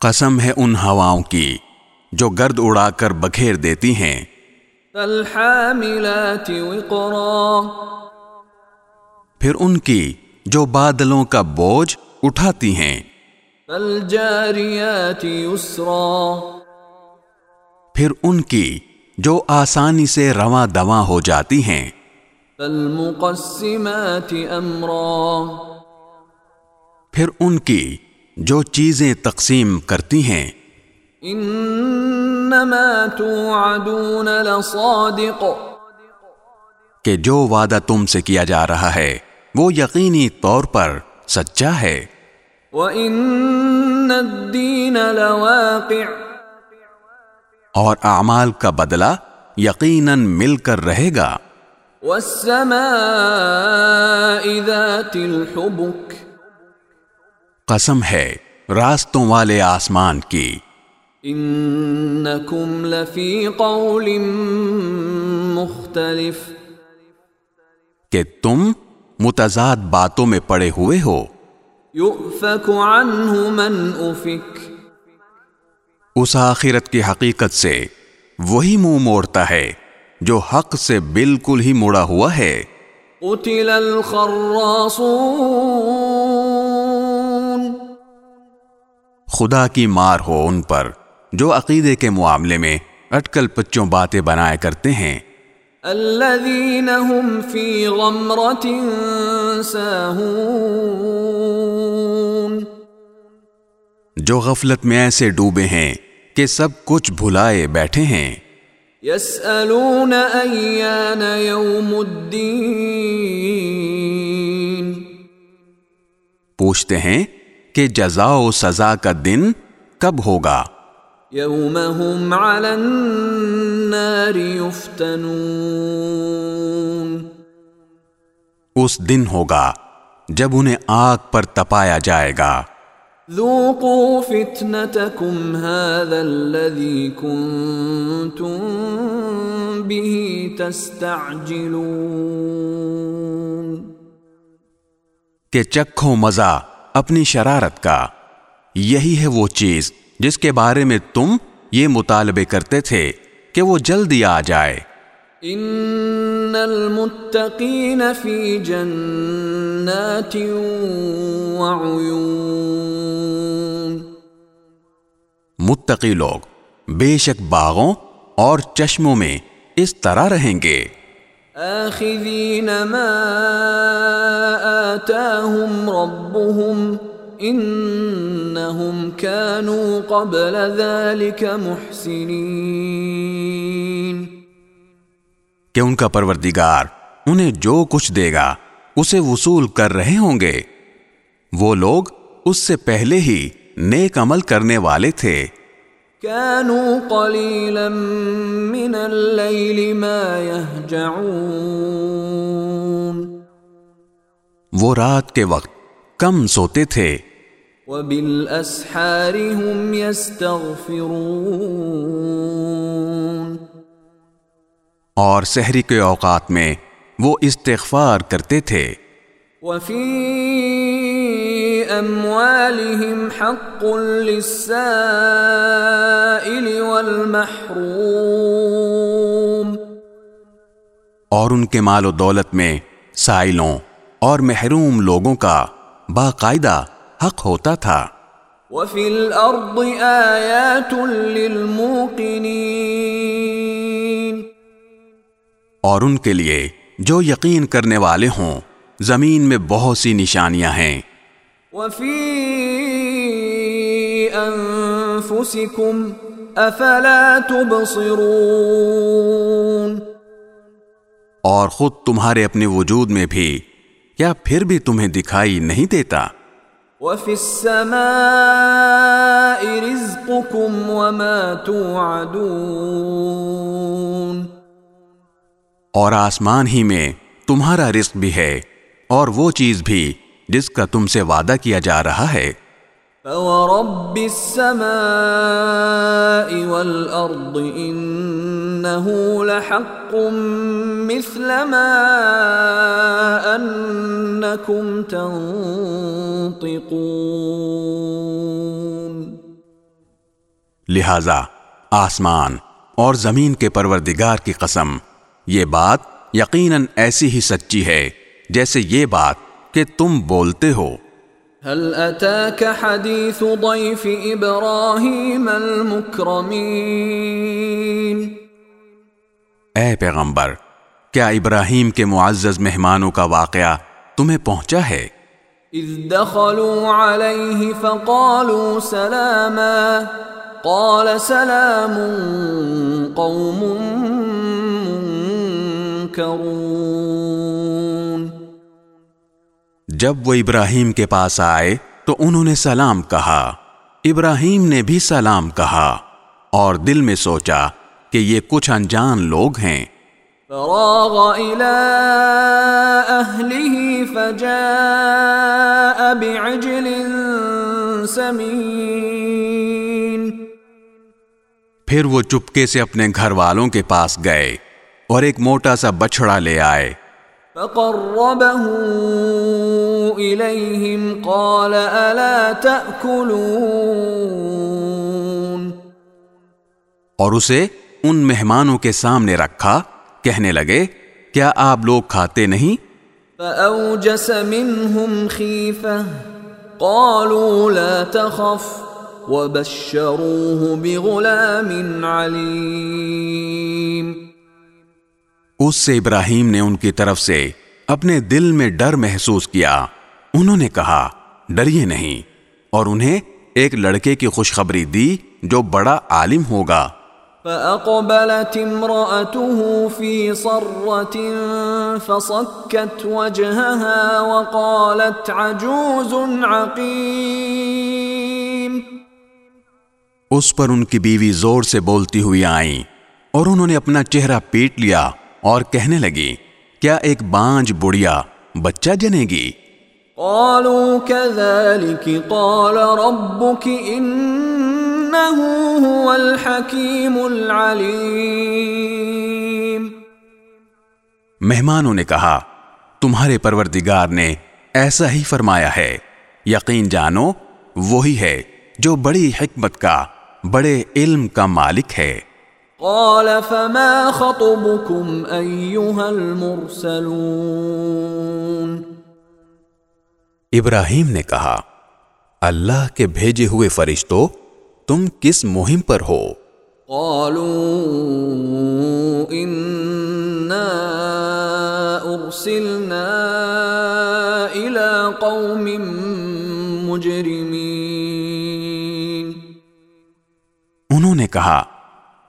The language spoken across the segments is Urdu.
قسم ہے ان ہواؤں کی جو گرد اڑا کر بکھیر دیتی ہیں۔ وقرا۔ پھر ان کی جو بادلوں کا بوجھ اٹھاتی ہیں۔ یسرا۔ پھر ان کی جو آسانی سے رواں دواں ہو جاتی ہیں۔ فالمقسمات امرا۔ پھر ان کی جو چیزیں تقسیم کرتی ہیں۔ انما توعدون لصادق۔ کہ جو وعدہ تم سے کیا جا رہا ہے وہ یقینی طور پر سچا ہے۔ وَإِنَّ الدِّينَ لَوَاقِعٌ۔ اور اعمال کا بدلہ یقیناً مل کر رہے گا۔ وَالسَّمَاءِ ذَاتِ الْحُبُكِ۔ قسم ہے راستوں والے آسمان کی۔ انکم لفی قول مختلف۔ کہ تم متضاد باتوں میں پڑے ہوئے ہو۔ یؤفک عنہ من افک۔ اس آخرت کی حقیقت سے وہی منہ موڑتا ہے جو حق سے بالکل ہی مڑا ہوا ہے۔ قتل الخراصون۔ خدا کی مار ہو ان پر جو عقیدے کے معاملے میں اٹکل پچوں باتیں بنایا کرتے ہیں۔ الذين هم في غمرة ساهون جو غفلت میں ایسے ڈوبے ہیں کہ سب کچھ بھلائے بیٹھے ہیں۔ يسألون أيان يوم الدين پوچھتے ہیں کہ جزا و سزا کا دن کب ہوگا؟ يوم هم على النار يفتنون اس دن ہوگا جب انہیں آگ پر تپایا جائے گا۔ ذوقوا فتنتكم هذا الذي كنتم به تستعجلون۔ کہ چکھو مزہ اپنی شرارت کا۔ یہی ہے وہ چیز جس کے بارے میں تم یہ مطالبے کرتے تھے کہ وہ جلدی آ جائے۔ ان المتقین فی جنات وعیون۔ متقی لوگ بے شک باغوں اور چشموں میں اس طرح رہیں گے۔ آخذین ما آتاهم ربهم انہم كانوا قبل ذلك محسنین کہ ان کا پروردگار انہیں جو کچھ دے گا، اسے وصول کر رہے ہوں گے۔ وہ لوگ اس سے پہلے ہی نیک عمل کرنے والے تھے۔ كانوا قليلا من الليل ما يهجعون. وہ رات کے وقت کم سوتے تھے۔ وبالاسحار هم يستغفرون۔ اور سحری کے اوقات میں وہ استغفار کرتے تھے۔ وفي اموالهم حق للسائل والمحروم. اور ان کے مال و دولت میں سائلوں اور محروم لوگوں کا باقاعدہ حق ہوتا تھا۔ وفي الارض آيات للموقنين. اور ان کے لیے جو یقین کرنے والے ہوں زمین میں بہت سی نشانیاں ہیں۔ وفي انفسكم افلا تبصرون اور خود تمہارے اپنے وجود میں بھی کیا پھر بھی تمہیں دکھائی نہیں دیتا؟ وفي السماء توعدون اور آسمان ہی میں تمہارا رزق بھی ہے اور وہ چیز بھی جس کا تم سے وعدہ کیا جا رہا ہے۔ فورب السماء والأرض إنه لحق مثل ما أنكم تنطقون۔ لہذا آسمان اور زمین کے پروردگار کی قسم یہ بات یقیناً ایسی ہی سچی ہے جیسے یہ بات کہ تم بولتے ہو۔ هل أتاك حديث ضيف إبراهيم المكرمين؟ اے پیغمبر کیا ابراہیم کے معزز مہمانوں کا واقعہ تمہیں پہنچا ہے؟ إذ دخلوا عليه فقالوا سلاما۔ قال سلام قوم منكرون۔ جب وہ ابراہیم کے پاس آئے تو انہوں نے سلام کہا۔ ابراہیم نے بھی سلام کہا اور دل میں سوچا کہ یہ کچھ انجان لوگ ہیں۔ فراغ إلى أهله فجاء بعجل سمين۔ پھر وہ چپکے سے اپنے گھر والوں کے پاس گئے اور ایک موٹا سا بچڑا لے آئے۔ إليهم قال ألا تأكلون؟ اور اسے ان مہمانوں کے سامنے رکھا کہنے لگے کیا آپ لوگ کھاتے نہیں؟ فأوجس منهم خيفة قالوا لا تخف وبشروه بغلام عليم. اس سے ابراہیم نے ان کی طرف سے اپنے دل میں ڈر محسوس کیا۔ انہوں نے کہا ڈریے نہیں اور انہیں ایک لڑکے کی خوشخبری دی جو بڑا عالم ہوگا۔ فأقبلت امرأته في صرة فصكت وجهها وقالت عجوز عقيم۔ اس پر ان کی بیوی زور سے بولتی ہوئی آئیں اور انہوں نے اپنا چہرہ پیٹ لیا اور کہنے لگی کیا ایک بانج بڑھیا بچہ جنے گی؟ قالوا كذلك قال ربك إنه هو الحكيم العليم. مہمانوں نے کہا تمہارے پروردگار نے ایسا ہی فرمایا ہے یقین جانو وہی ہے جو بڑی حکمت کا بڑے علم کا مالک ہے۔ قال فما خطبكم أيها المرسلون؟ ابراہیم نے کہا اللہ کے بھیجے ہوئے فرشتوں تم کس مہم پر ہو؟ قالوا إنا أرسلنا إلى قوم مجرمين. انہوں نے کہا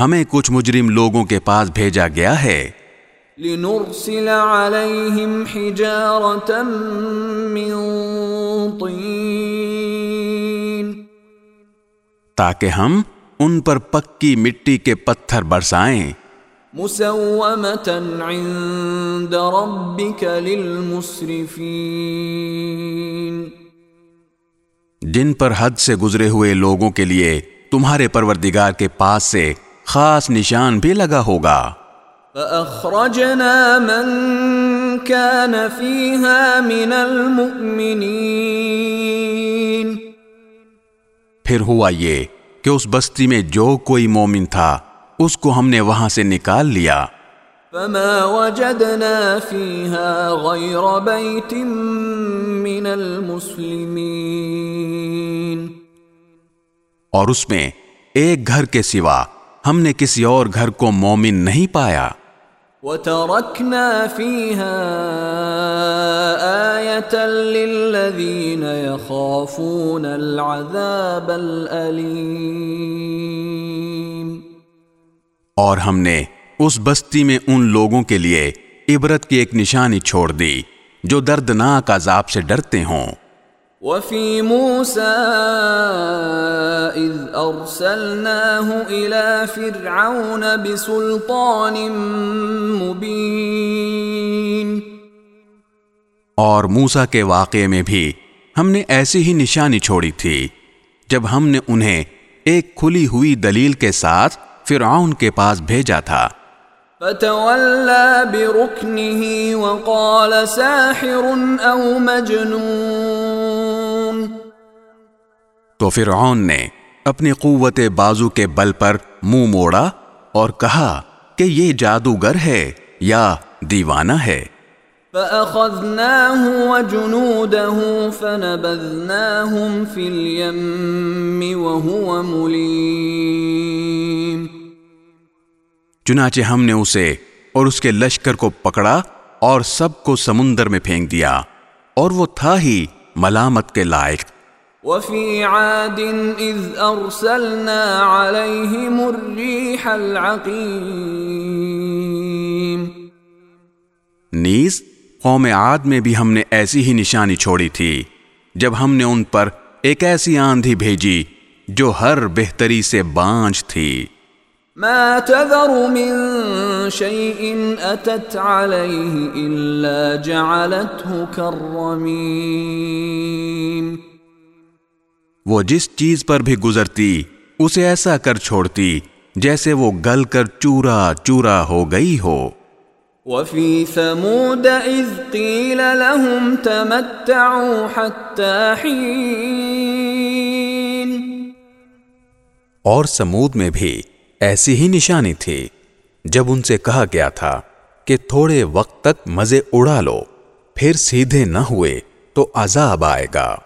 ہمیں کچھ مجرم لوگوں کے پاس بھیجا گیا ہے۔ لنرسل عليهم حجارة من طين. تاکہ ہم ان پر پکی مٹی کے پتھر برسائیں۔ مسومة عند ربك للمسرفين جن پر حد سے گزرے ہوئے لوگوں کے لیے تمہارے پروردگار کے پاس سے خاص نشان بھی لگا ہوگا۔ فأخرجنا من كان فيها من المؤمنين. پھر ہوا یہ کہ اس بستی میں جو کوئی مومن تھا اس کو ہم نے وہاں سے نکال لیا۔ فما وجدنا فيها غير بيت من المسلمين. اور اس میں ایک گھر کے سوا ہم نے کسی اور گھر کو مومن نہیں پایا۔ وتركنا فيها آية للذين يخافون العذاب الأليم اور ہم نے اس بستی میں ان لوگوں کے لیے عبرت کی ایک نشانی چھوڑ دی جو دردناک عذاب سے ڈرتے ہوں۔ وفي موسى إذ أرسلناه إلى فرعون بسلطان مبين. اور موسا کے واقعے میں بھی ہم نے ایسی ہی نشانی چھوڑی تھی جب ہم نے انہیں ایک کھلی ہوئی دلیل کے ساتھ فرعون کے پاس بھیجا تھا۔ فتولى بركنه وقال ساحر او مجنون تو فرعون نے اپنی قوت بازو کے بل پر منہ موڑا اور کہا کہ یہ جادوگر ہے یا دیوانہ ہے۔ فأخذناه وجنوده فنبذناهم في اليم وهو مليم۔ چنانچہ ہم نے اسے اور اس کے لشکر کو پکڑا اور سب کو سمندر میں پھینک دیا اور وہ تھا ہی ملامت کے لائق۔ وفي عاد إذ أرسلنا عليهم الريح العقيم نیز قوم عاد میں بھی ہم نے ایسی ہی نشانی چھوڑی تھی جب ہم نے ان پر ایک ایسی آندھی بھیجی جو ہر بہتری سے بانج تھی۔ ما تذر من شيء أتت عليه إلا جعلته كالرميم وہ جس چیز پر بھی گزرتی اسے ایسا کر چھوڑتی جیسے وہ گل کر چورا چورا ہو گئی ہو۔ وفي ثمود إذ قيل لهم تمتعوا حتى حين اور سمود میں بھی ایسی ہی نشانی تھی جب ان سے کہا گیا تھا کہ تھوڑے وقت تک مزے اڑا لو پھر سیدھے نہ ہوئے تو عذاب آئے گا۔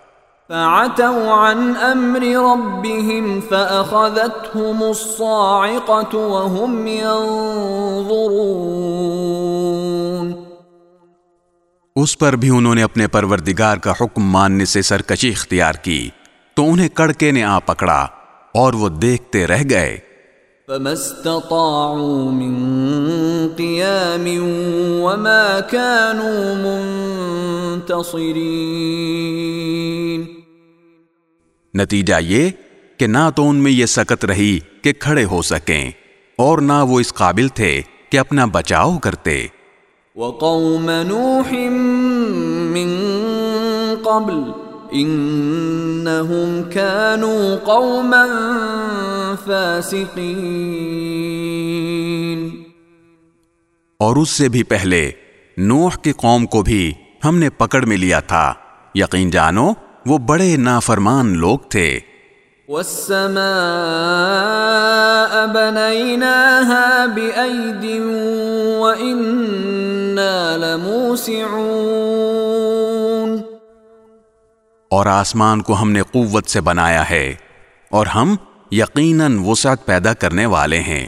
فعتوا عن أمر ربهم فأخذتهم الصاعقة وهم ينظرون۔ اس پر بھی انہوں نے اپنے پروردگار کا حکم ماننے سے سرکشی اختیار کی تو انہیں کڑکے نے آ پکڑا اور وہ دیکھتے رہ گئے۔ فما استطاعوا من قيام وما كانوا منتصرين نتیجہ یہ کہ نہ تو ان میں یہ سکت رہی کہ کھڑے ہو سکیں اور نہ وہ اس قابل تھے کہ اپنا بچاؤ کرتے۔ وقوم نوح من قبل انہم كانوا قوما فاسقین اور اس سے بھی پہلے نوح کی قوم کو بھی ہم نے پکڑ میں لیا تھا۔ یقین جانو وہ بڑے نافرمان لوگ تھے۔ والسماء بنيناها بأيد وإنا لموسعون اور آسمان کو ہم نے قوت سے بنایا ہے اور ہم یقیناً وسعت پیدا کرنے والے ہیں۔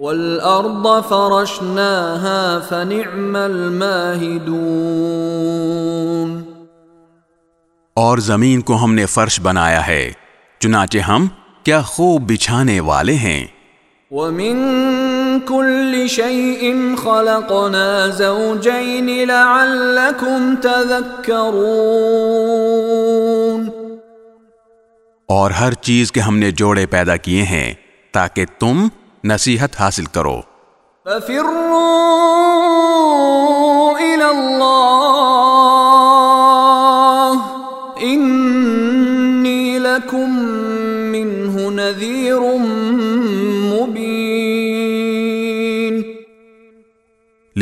والأرض فرشناها فنعم الماهدون اور زمین کو ہم نے فرش بنایا ہے چنانچہ ہم کیا خوب بچھانے والے ہیں۔ ومن كل شيء خلقنا زوجين لعلكم تذكرون. اور ہر چیز کے ہم نے جوڑے پیدا کیے ہیں تاکہ تم نصیحت حاصل کرو۔ ففروا إلى الله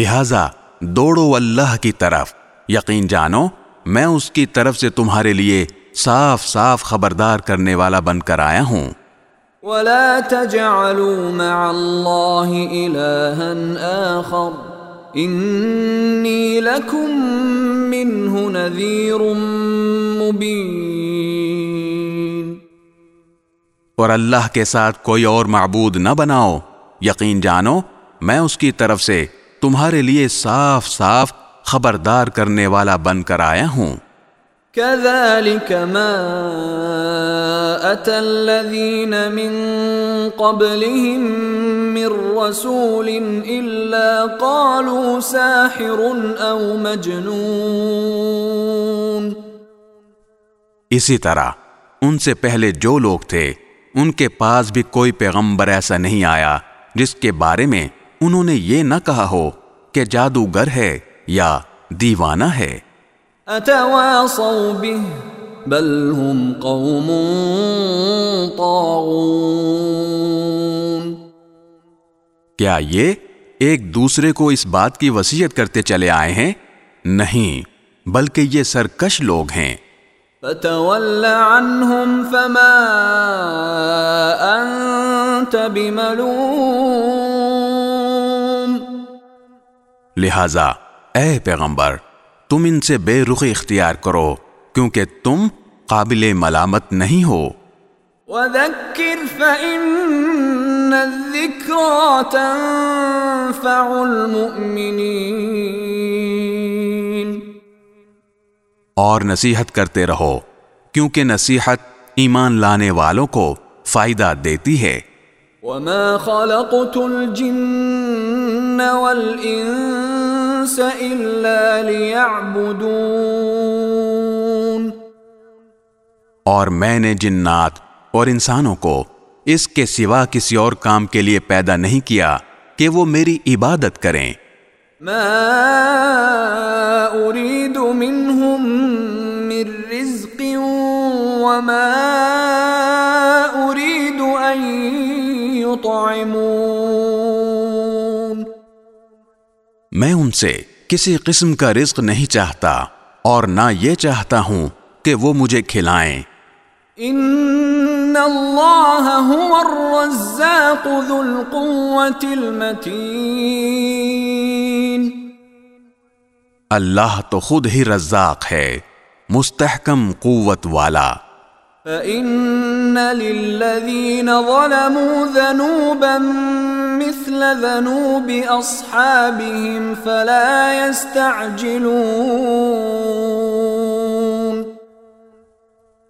لہذا دوڑو اللہ کی طرف۔ یقین جانو میں اس کی طرف سے تمہارے لیے صاف صاف خبردار کرنے والا بن کر آیا ہوں۔ ولا تجعلوا مع الله إلها آخر۔ إني لكم منه نذير مبين۔ اور اللہ کے ساتھ کوئی اور معبود نہ بناؤ۔ یقین جانو میں اس کی طرف سے تمہارے لیے صاف صاف خبردار کرنے والا بن کر آیا ہوں۔ كذلك ما أتى الذين من قبلهم من رسول إلا قالوا ساحر أو مجنون۔ اسی طرح ان سے پہلے جو لوگ تھے ان کے پاس بھی کوئی پیغمبر ایسا نہیں آیا جس کے بارے میں انہوں نے یہ نہ کہا ہو کہ جادوگر ہے یا دیوانہ ہے۔ اتواصوا به بل هم قوم طاغون۔ کیا یہ ایک دوسرے کو اس بات کی وسیعت کرتے چلے آئے ہیں؟ نہیں بلکہ یہ سرکش لوگ ہیں۔ فتول عنهم فما انت بملوم۔ لہذا اے پیغمبر تم ان سے بے رخ اختیار کرو کیونکہ تم قابل ملامت نہیں ہو۔ وذكر فإن تنفع المؤمنين اور نصیحت کرتے رہو کیونکہ نصیحت ایمان لانے والوں کو فائدہ دیتی ہے۔ وما خلقت الجن والانس الا ليعبدون اور میں نے جنات اور انسانوں کو اس کے سوا کسی اور کام کے لیے پیدا نہیں کیا کہ وہ میری عبادت کریں۔ ما اريد منهم من رزق وما اريد ان يطعمون۔ میں ان سے کسی قسم کا رزق نہیں چاہتا اور نہ یہ چاہتا ہوں کہ وہ مجھے کھلائیں۔ ان اللہ هو الرزاق ذو القوة المتین اللہ تو خود ہی رزاق ہے مستحکم قوت والا۔ فإن للذين ظلموا ذنوبا مثل ذنوب أصحابهم فلا يستعجلون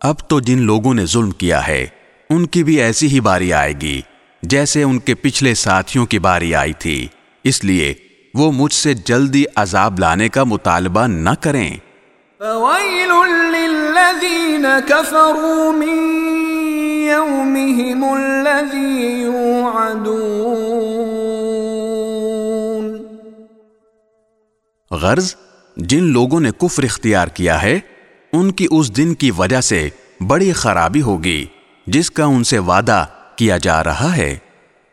اب تو جن لوگوں نے ظلم کیا ہے ان کی بھی ایسی ہی باری آئے گی جیسے ان کے پچھلے ساتھیوں کی باری آئی تھی۔ اس لیے وہ مجھ سے جلدی عذاب لانے کا مطالبہ نہ کریں۔ فويل للذين كفروا من يومهم الذي يوعدون. غرض، جن لوگوں نے کفر اختیار کیا ہے، ان کی اس دن کی وجہ سے بڑی خرابی ہوگی، جس کا ان سے وعدہ کیا جا رہا ہے۔